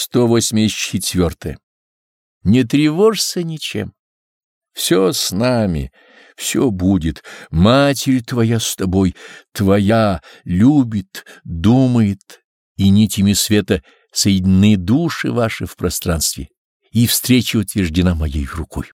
184. Не тревожься ничем. Все с нами, все будет. Матерь твоя с тобой, твоя любит, думает, и нитями света соединены души ваши в пространстве, и встреча утверждена моей рукой.